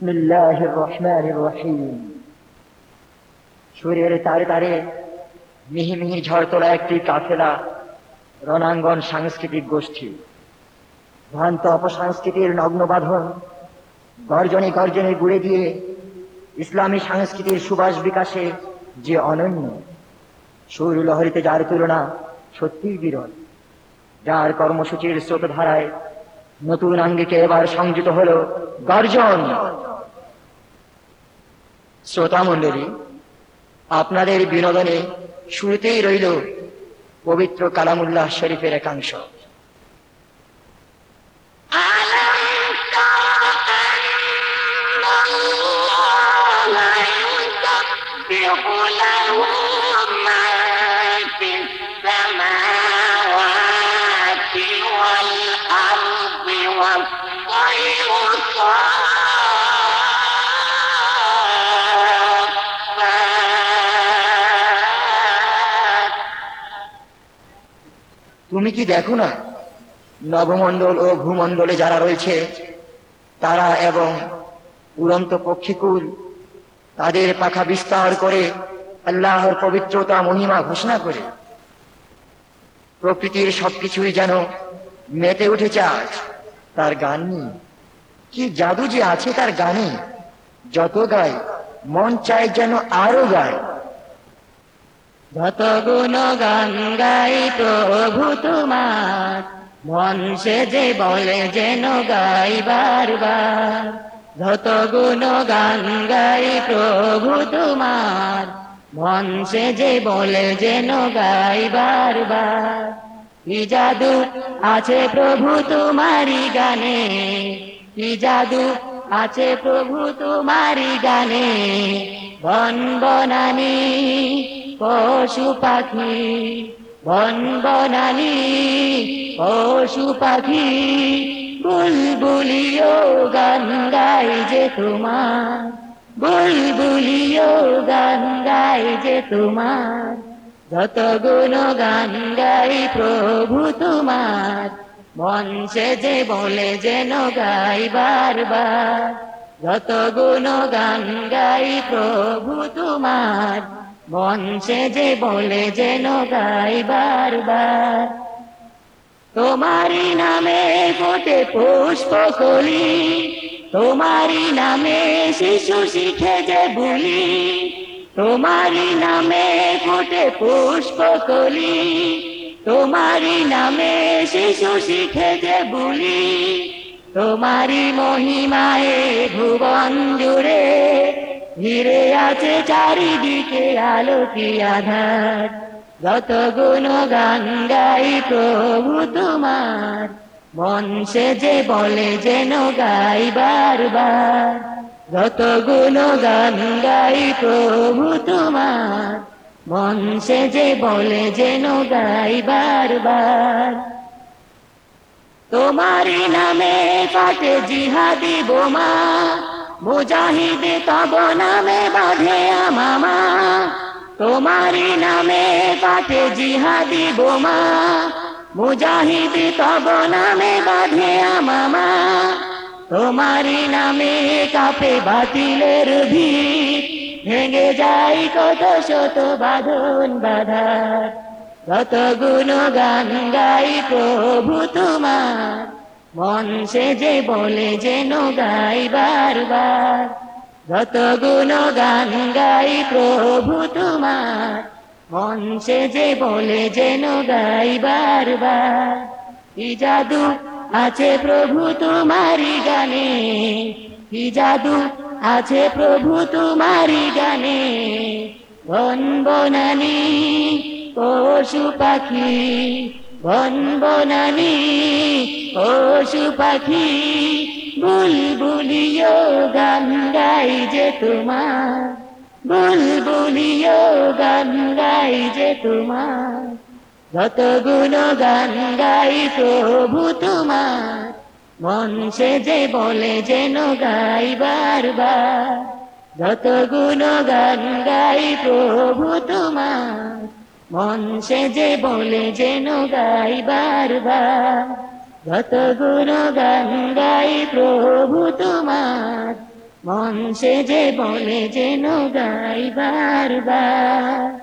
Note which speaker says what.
Speaker 1: بسم الله الرحمن الرحيم সূর্যের তারে তারে মিহি মিহি ঝড় তোলা একটি কাফেলা রণাঙ্গন সাংস্কৃতিক গোষ্ঠী ভ্রান্ত অপসংস্কৃতির নগ্ন বাঁধন গর্জনে গর্জনে গুড়ে দিয়ে ইসলামী সংস্কৃতির সুবাস বিকাশে যে অনন্য সুর লহরীতে যার তুলনা সত্যিই বিরল যার কর্মসূচির স্রোতধারায় নতুন আঙ্গিকে এবার সংযুক্ত হলো গর্জন শ্রোতা মণ্ডলী আপনাদের বিনোদনে শুরুতেই রইল পবিত্র কালামুল্লাহ শরীফের একাংশ। তুমি কি দেখো না? নবমণ্ডল ও ভূমণ্ডলে যারা রয়েছে, তারা এবং উড়ন্ত পক্ষীকুল, তাদের পাখা বিস্তার করে আল্লাহর পবিত্রতা মহিমা ঘোষণা করে। প্রকৃতির সবকিছুই যেন মেতে উঠেছে আজ, তার গান নিয়ে কি জাদু যে আছে তার গানে যত গায়, মন চায় যেন আরও গায়।
Speaker 2: যত গুণ গান গাই প্রভু তোমার মন সে যে বলে যেন গাই বারবার। যত গুণ গান গাই প্রভু তোমার মন সে যে বলে যেন গাই বারবার। কি জাদু আছে প্রভু তোমারি গানে, কি জাদু আছে প্রভু তোমারি গানে, বন বনানি পশু পাখি, বন বনানি পশু পাখি, বুলবুলিও গান গাই যে তোমার, বুলবুলিও গান গাই যে তোমার, যত গুণ গান গাই প্রভু তোমার, মন সে যে বলে যেন গাই বারবার, যত গুণ গান গাই প্রভু তোমার সে যে বলে যেন গাই বারবার তোমারি নামে ফোটে পুষ্প কলি তোমারি নামে শিশু শিখে যে বুলি তোমারি নামে ফোটে পুষ্প কলি তোমারি নামে শিশু শিখে যে বুলি তোমারি মহিমায় ভুবন জুড়ে ঘিরে আছে চারিদিকে আলোকি আধার যত গুণ গান গাই প্রভু তোমার, মন সে যে বলে যেন গাই বারবার। যত গুণ গান গাই প্রভু তোমার, মন সে যে বলে যেন গাই বারবার। তোমারি নামে কাটে জিহাদি বোমা মুজাহিদ তব নামে বাঁধে আমামা তোমারি নামে কাটে জিহাদি বোমা। মুজাহিদ তব নামে বাঁধে আমামা তোমারি নামে কাপে বাতিলের ভিড় ভেঙে যাই কত শত বাঁধন বাধার কত গুণ গান গাই প্রভু তোমার। মন যে বলে যেন গাই বারবার, যত গুণ গান গাই প্রভু তোমার। মন যে বলে যেন গাই বারবার, কি জাদু আছে প্রভু তোমারি গানে? কি জাদু আছে প্রভু তোমারি গানে? বন বনানি, পশু পাখি বন বনানি পশু পাখি বুলবুলিও গান গাই যে তোমার। বুলবুলিও গান গাই যে তোমার। যত গুণ গান গাই প্রভু তোমার। মন সে যে বলে যেন গাই বারবার। যত গুণ গান গাই প্রভু তোমার। মন সে যে বলে যেন গাই বারবার। যত গুণ গান গাই প্রভু তোমার, মন সে যে বলে যেন গাই বারবার।